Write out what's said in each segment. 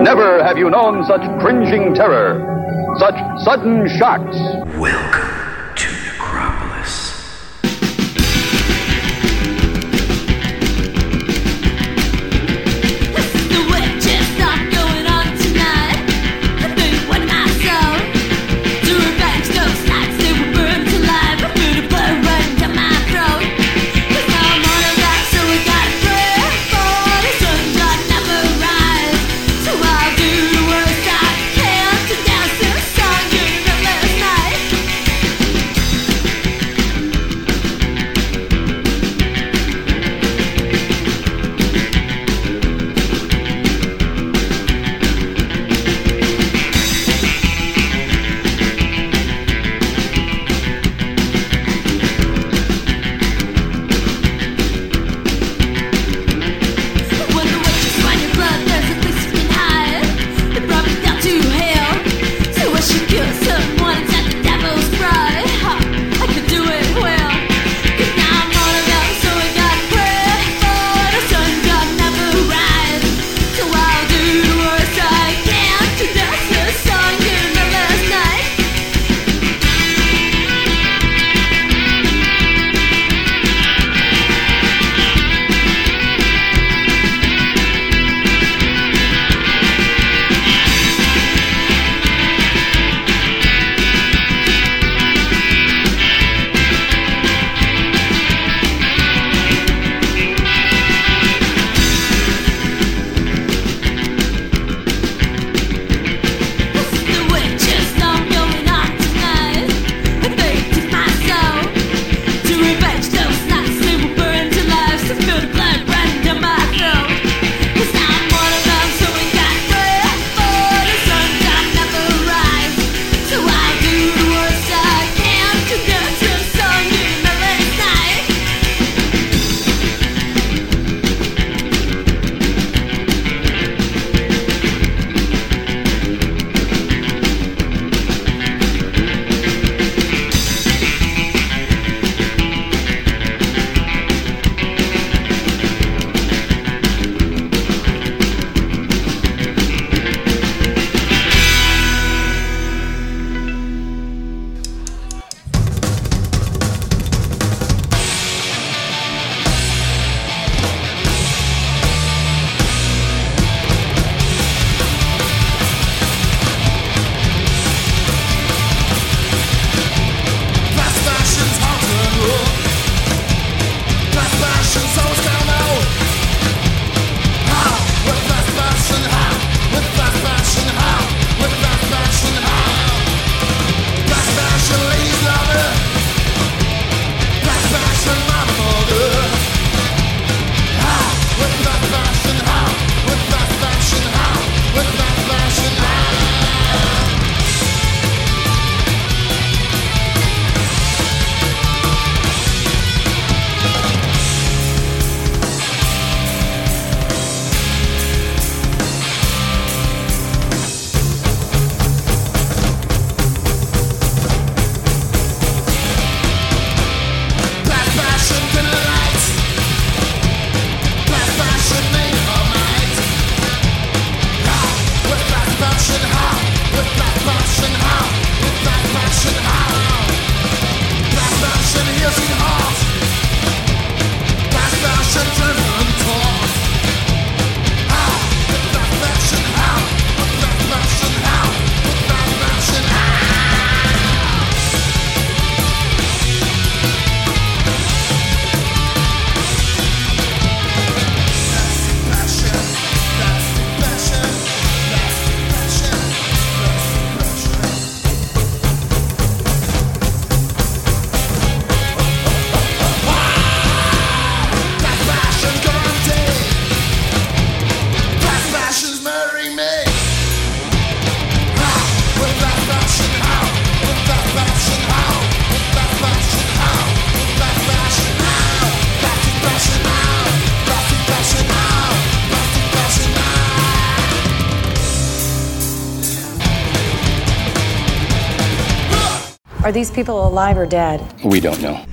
Never have you known such cringing terror, such sudden shocks. Welcome Are these people alive or dead? We don't know.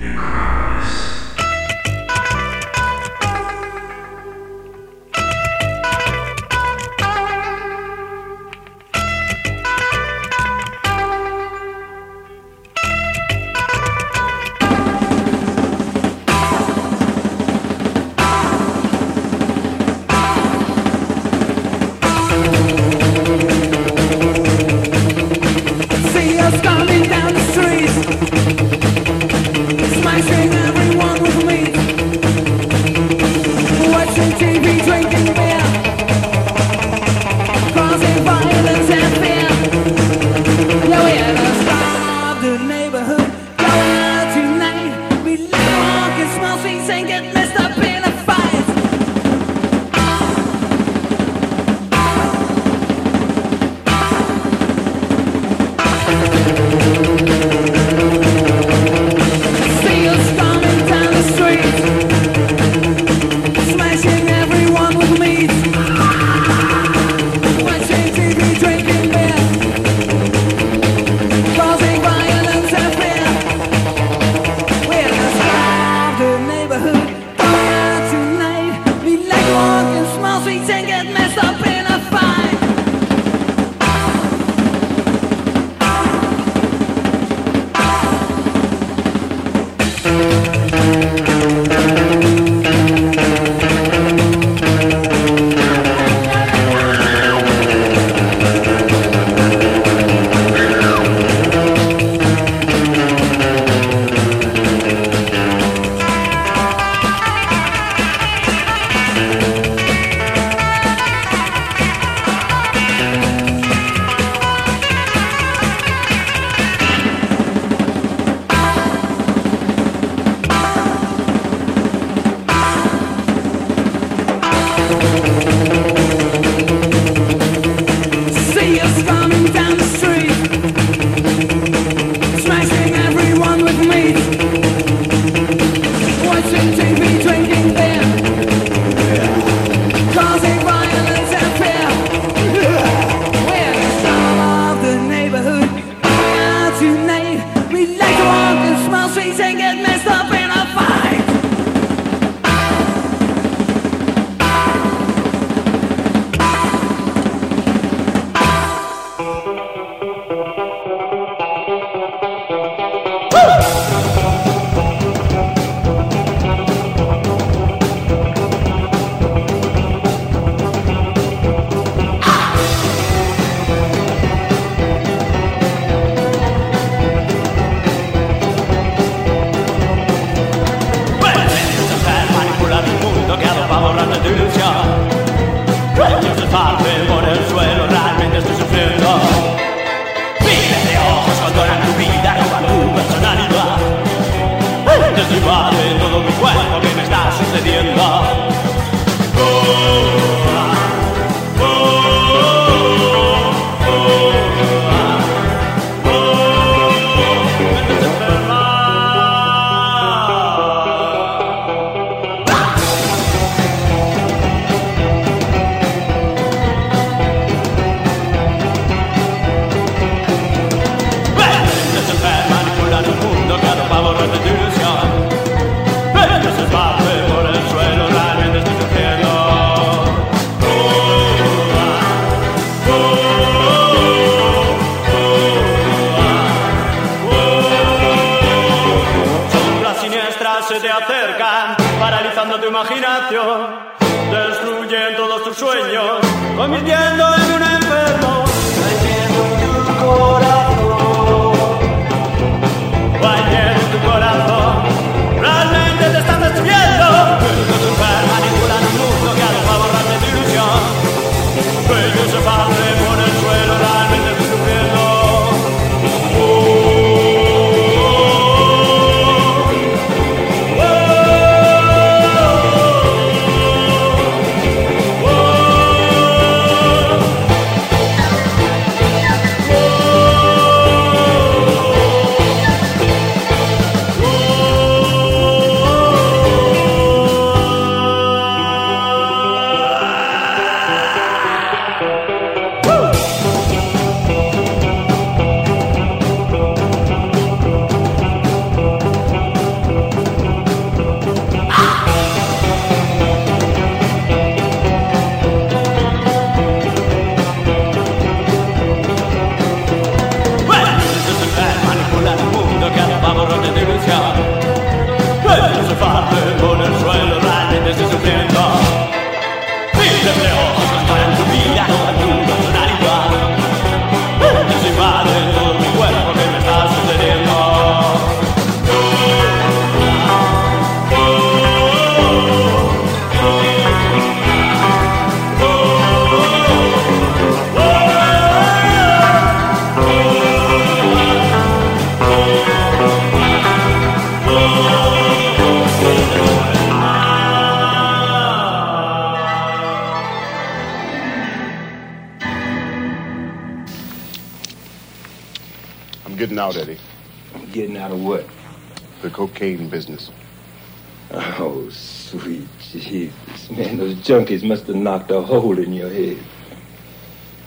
must have knocked a hole in your head.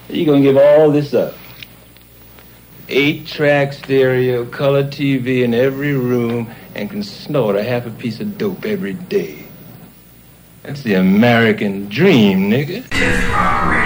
You going to give all this up. Eight track stereo, color TV in every room, and can snort a half a piece of dope every day. That's the American dream, nigga.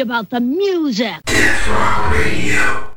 About the music. Two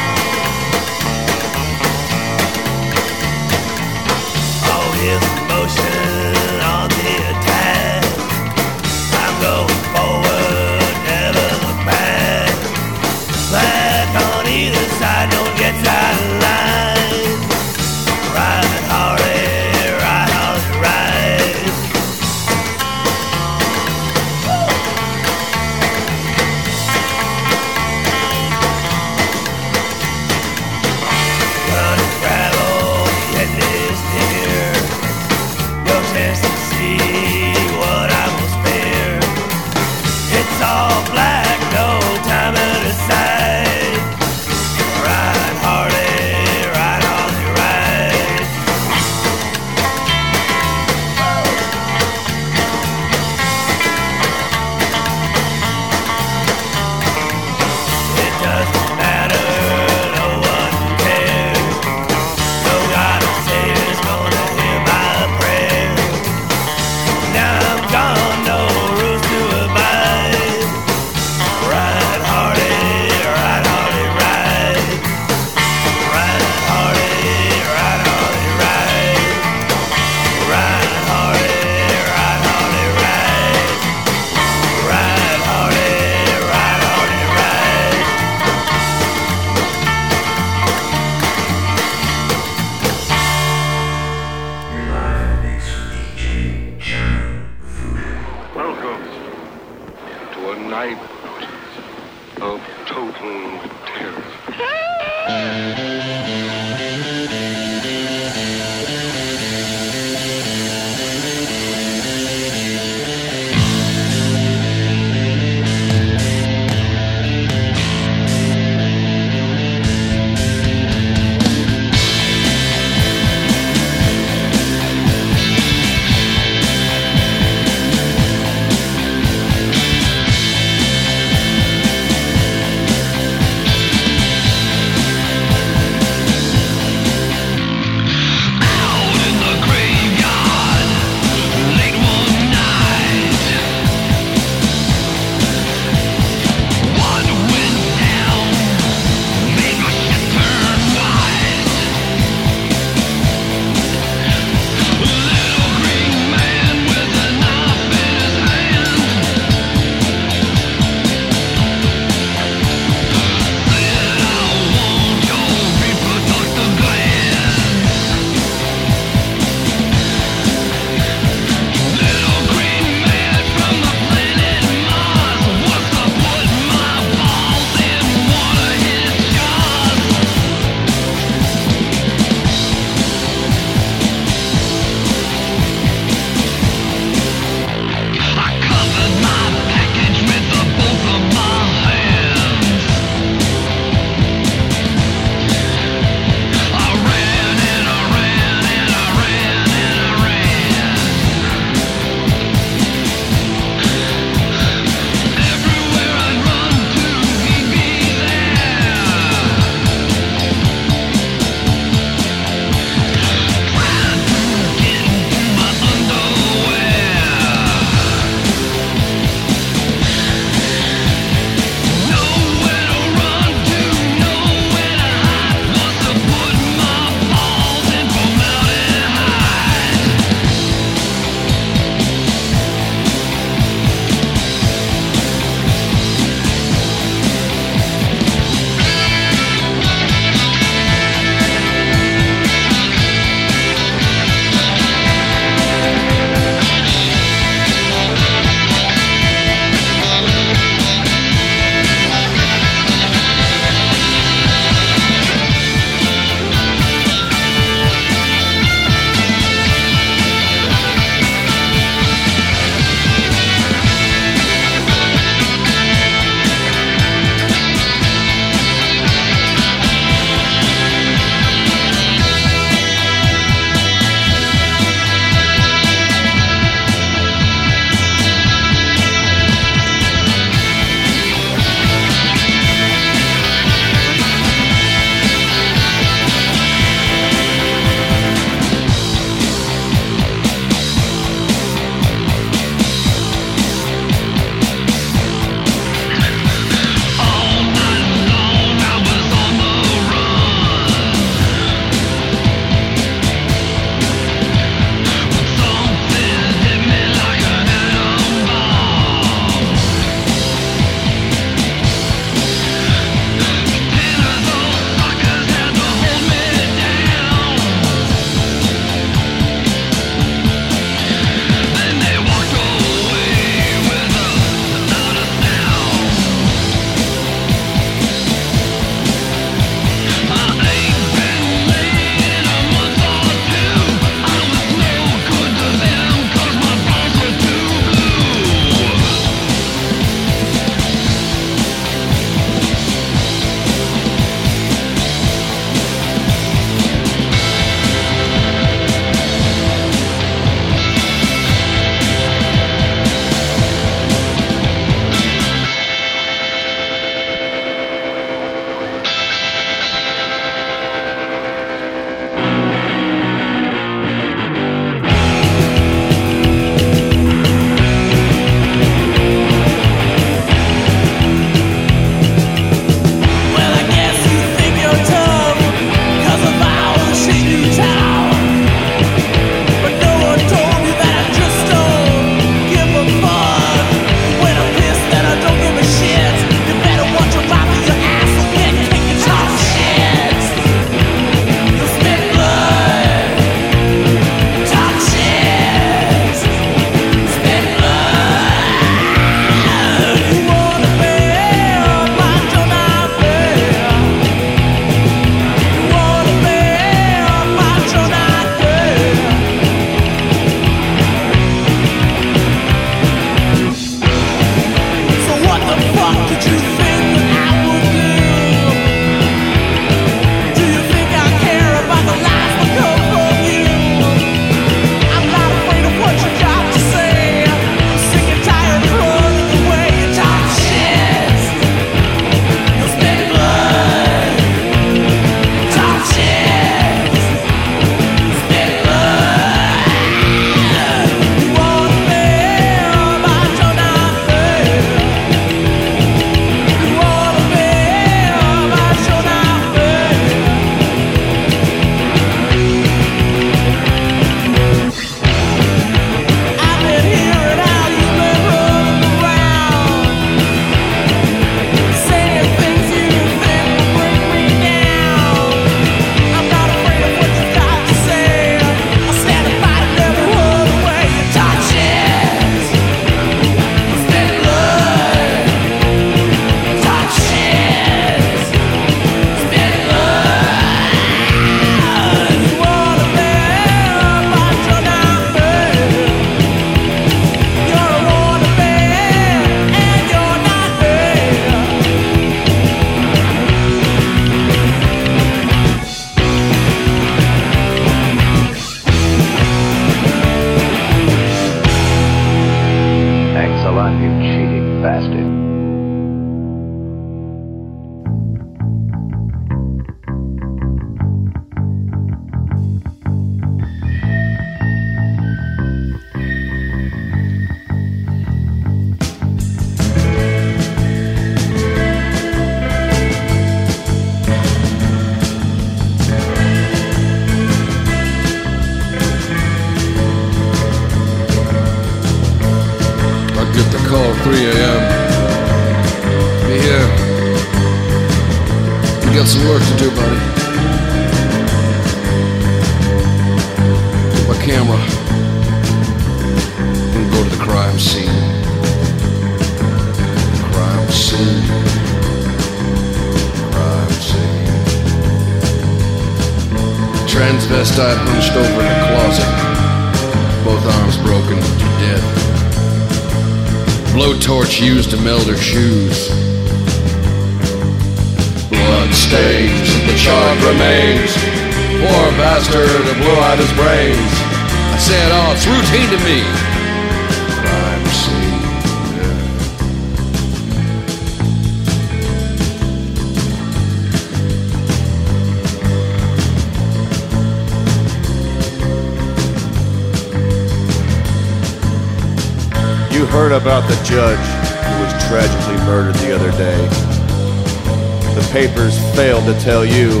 papers failed to tell you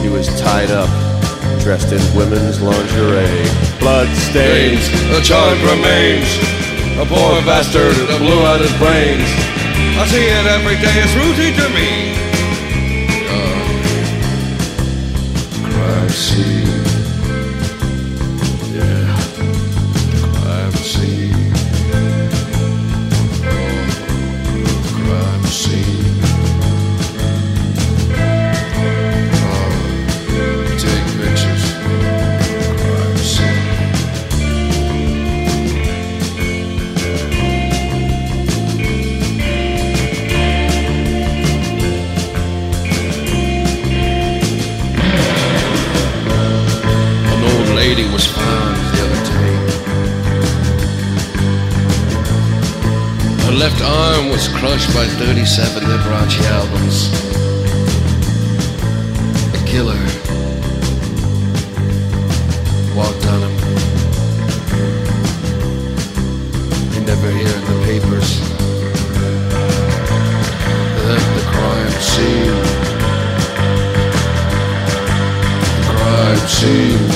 he was tied up, dressed in women's lingerie. Blood stains, the charred remains. A poor bastard that blew out his brains. I see it every day, it's routine to me. Uh. Left arm was crushed by 37 Liberace albums. A killer walked on him. You never hear in the papers. Then the crime scene. The crime scene.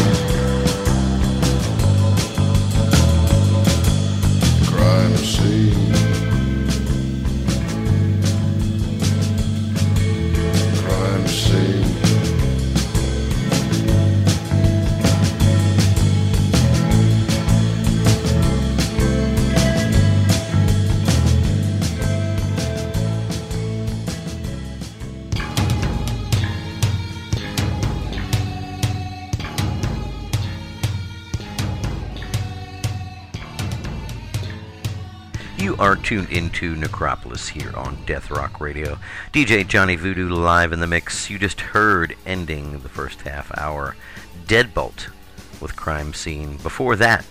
Are tuned into Necropolis here on Death Rock Radio. DJ Johnny Voodoo live in the mix. You just heard ending the first half hour Deadbolt with Crime Scene. Before that,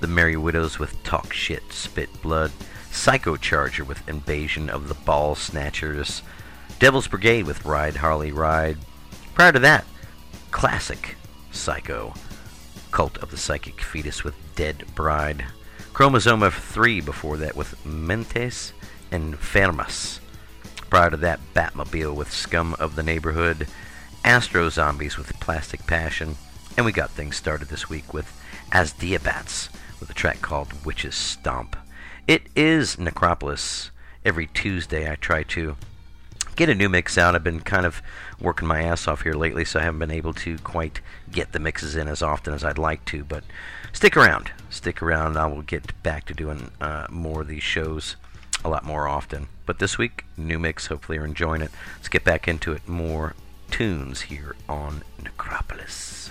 The Merry Widows with Talk Shit, Spit Blood. Psycho Charger with Invasion of the Ball Snatchers. Devil's Brigade with Ride Harley Ride. Prior to that, classic Psycho. Cult of the Psychic Fetus with Dead Bride. Chromosome of 3 before that with Mentes and Enfermas. Prior to that, Batmobile with Scum of the Neighborhood. Astro Zombies with Plastic Passion. And we got things started this week with As Diabats with a track called Witch's Stomp. It is Necropolis. Every Tuesday I try to get a new mix out. I've been kind of working my ass off here lately, so I haven't been able to quite get the mixes in as often as I'd like to. But stick around. Stick around. I will get back to doing uh, more of these shows a lot more often. But this week, new mix. Hopefully, you're enjoying it. Let's get back into it. More tunes here on Necropolis.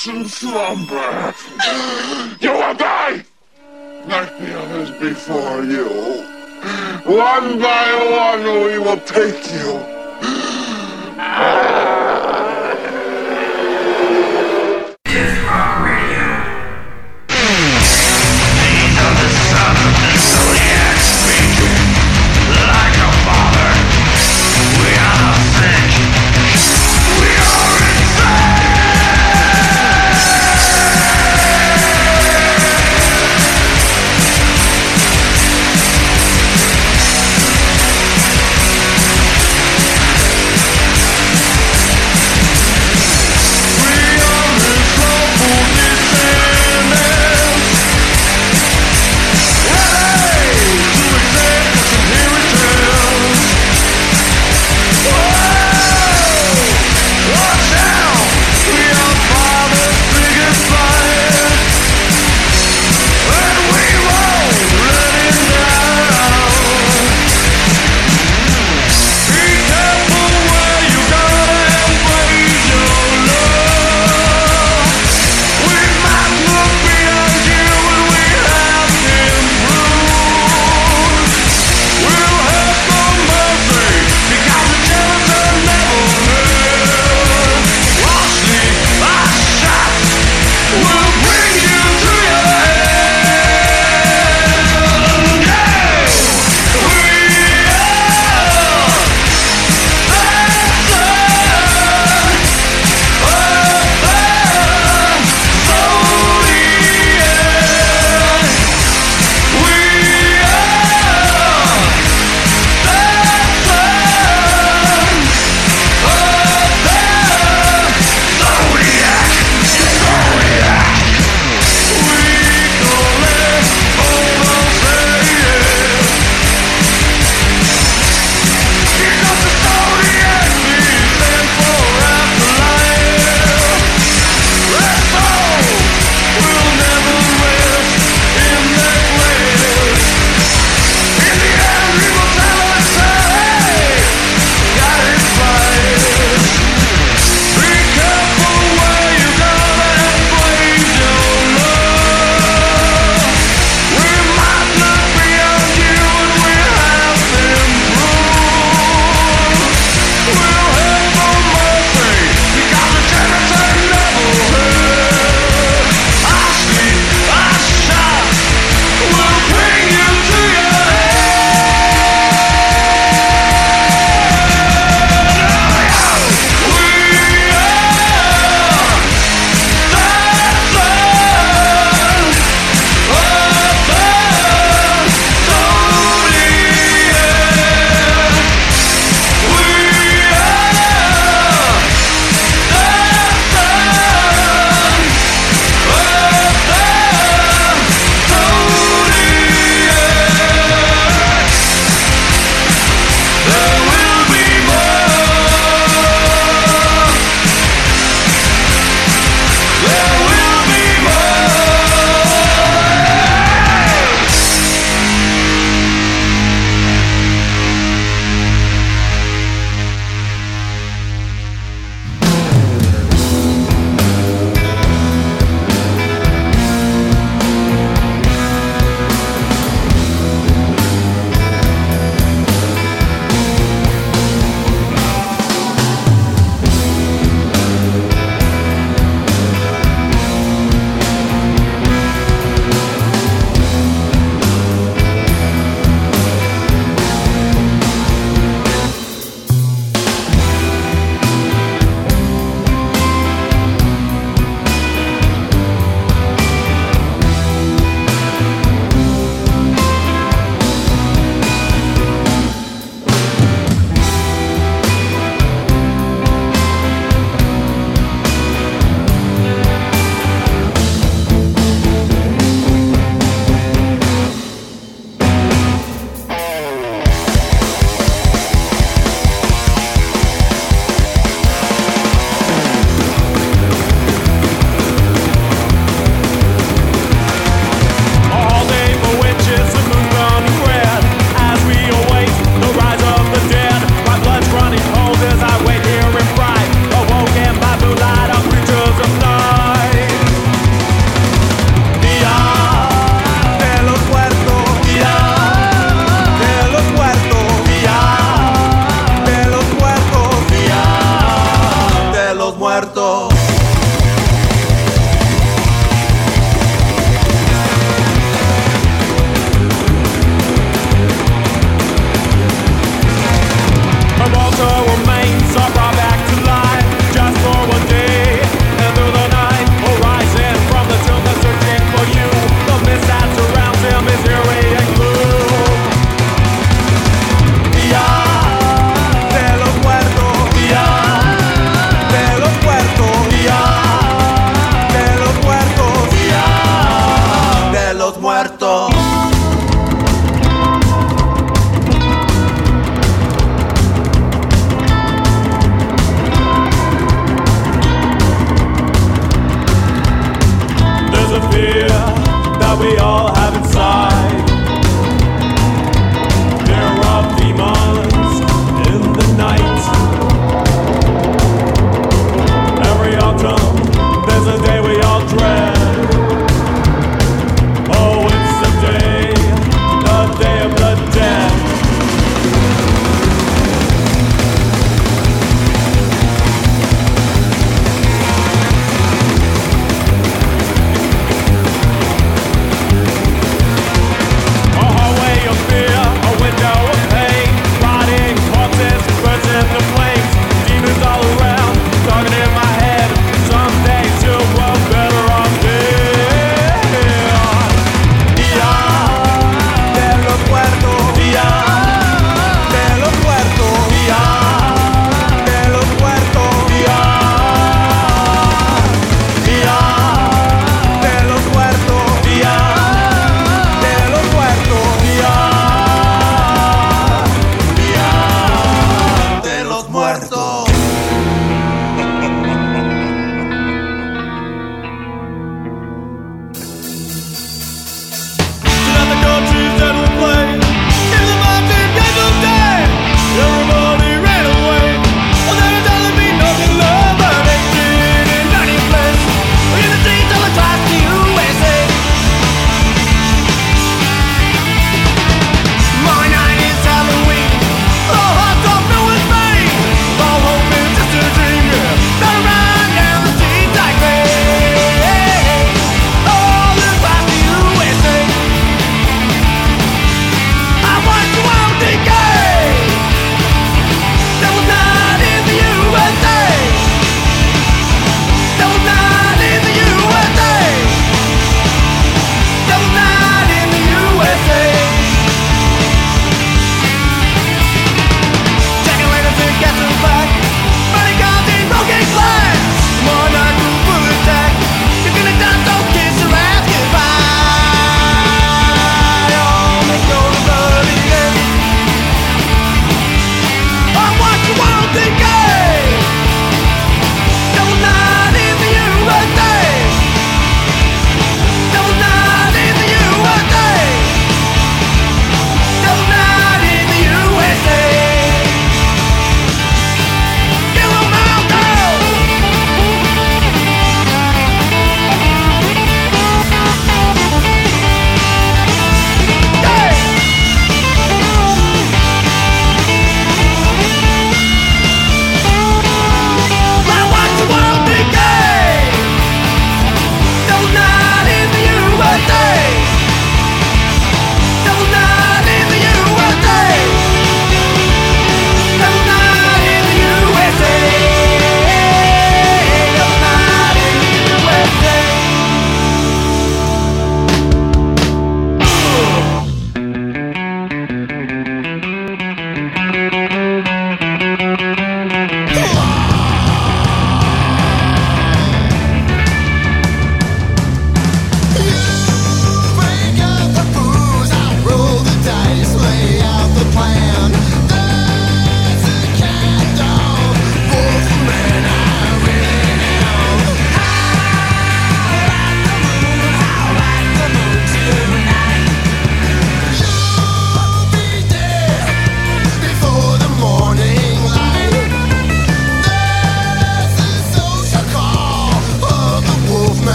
Ancient slumber.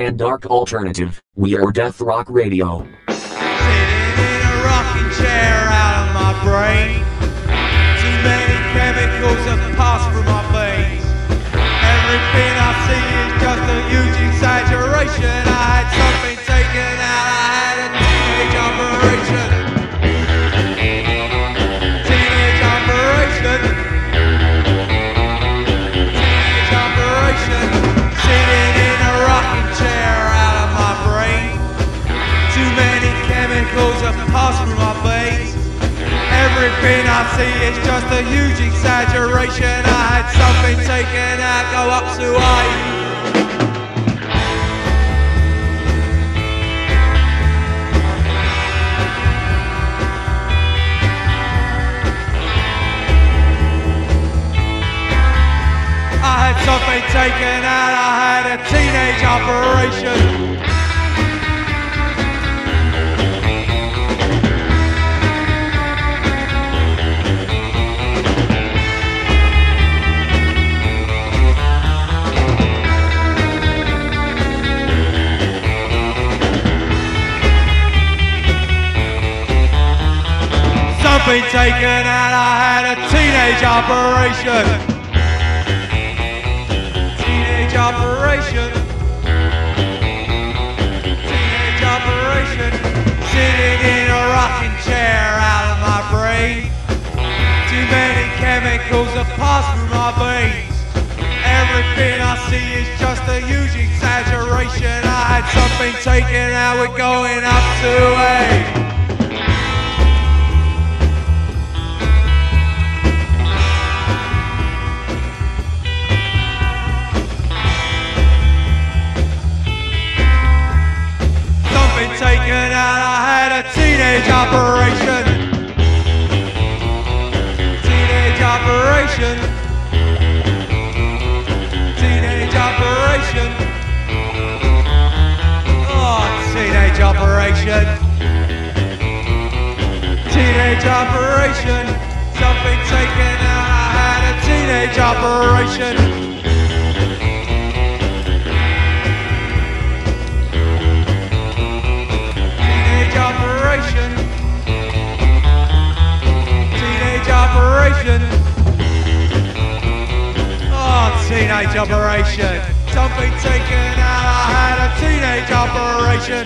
And dark alternative. We are Death Rock Radio. Taken out, I had a teenage operation. Something taken out, I had a teenage operation. Chemicals have passed through my veins. Everything I see is just a huge exaggeration. I had something taken out, we're going up to A. Taken out, I had a teenage operation. Operation. Teenage operation. Oh, teenage operation. Teenage operation. Something taken out, I had a teenage operation. Teenage operation. Something taken out. I had a teenage operation.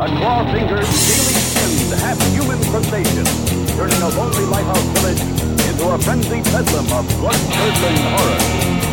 A claw fingered, scaly skinned, half human crustacean, turning a lonely lighthouse village into a frenzied bedlam of blood curdling horror.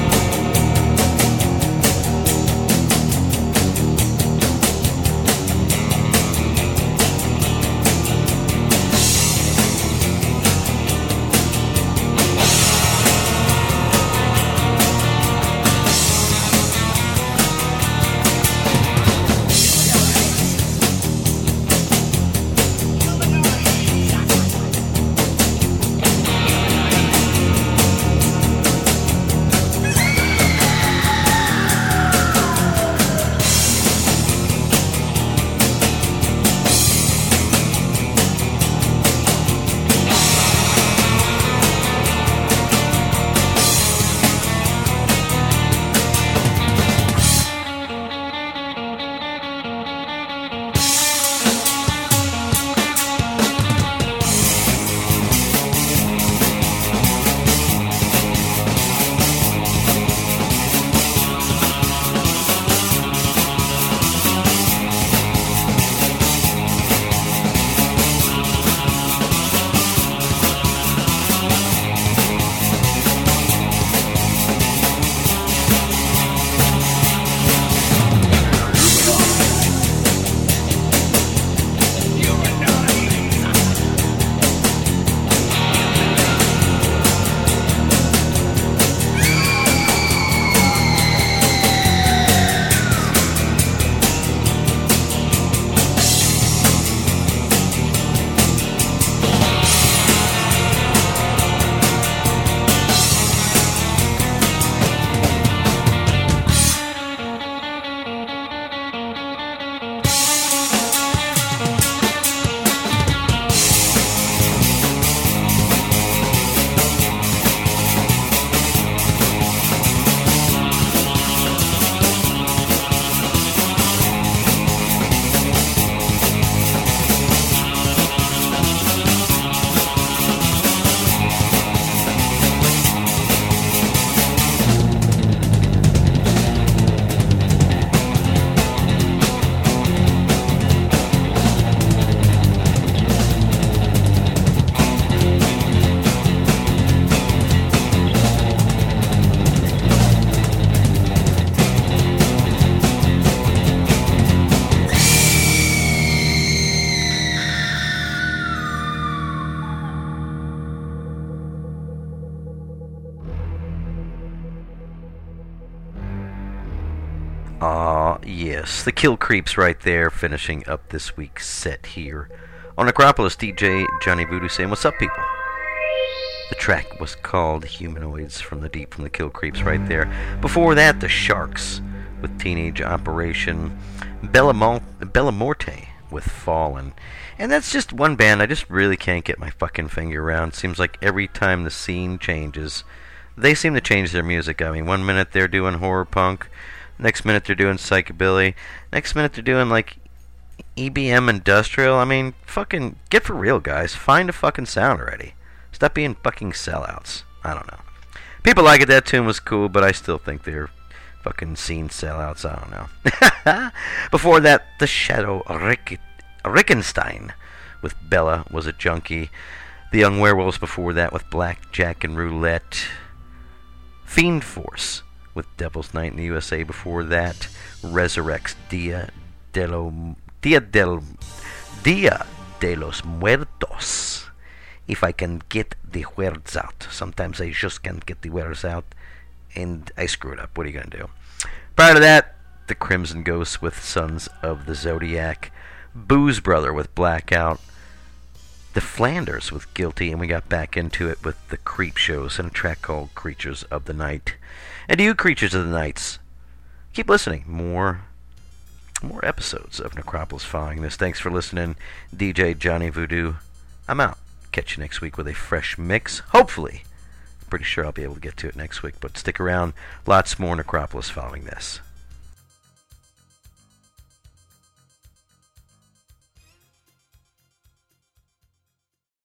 Ah, yes. The Kill Creeps right there, finishing up this week's set here on Necropolis. DJ Johnny Voodoo saying, What's up, people? The track was called Humanoids from the Deep from the Kill Creeps right there. Before that, The Sharks with Teenage Operation. Bellamont, Bellamorte with Fallen. And that's just one band I just really can't get my fucking finger around. Seems like every time the scene changes, they seem to change their music. I mean, one minute they're doing horror punk, next minute they're doing psychobilly, next minute they're doing like EBM industrial. I mean, fucking get for real, guys. Find a fucking sound already. Stop being fucking sellouts. I don't know. People like it. That tune was cool, but I still think they're fucking scene sellouts. I don't know. Before that, the Shadow Rick- Rickenstein with Bella was a junkie. The Young Werewolves before that with Blackjack and Roulette. Fiend Force with Devil's Night in the USA before that. Resurrects Dia de, lo, Dia del Dia de los Muertos. If I can get the words out. Sometimes I just can't get the words out. And I screw it up. What are you going to do? Prior to that, the Crimson Ghosts with Sons of the Zodiac. Booze Brother with Blackout. The Flanders with Guilty, and we got back into it with the Creep Shows and a track called Creatures of the Night. And to you, Creatures of the Nights, keep listening. More, more episodes of Necropolis following this. Thanks for listening, DJ Johnny Voodoo. I'm out. Catch you next week with a fresh mix. Hopefully, pretty sure I'll be able to get to it next week. But stick around. Lots more Necropolis following this.